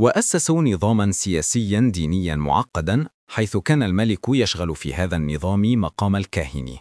وأسسوا نظاماً سياسياً دينياً معقداً حيث كان الملك يشغل في هذا النظام مقام الكاهن.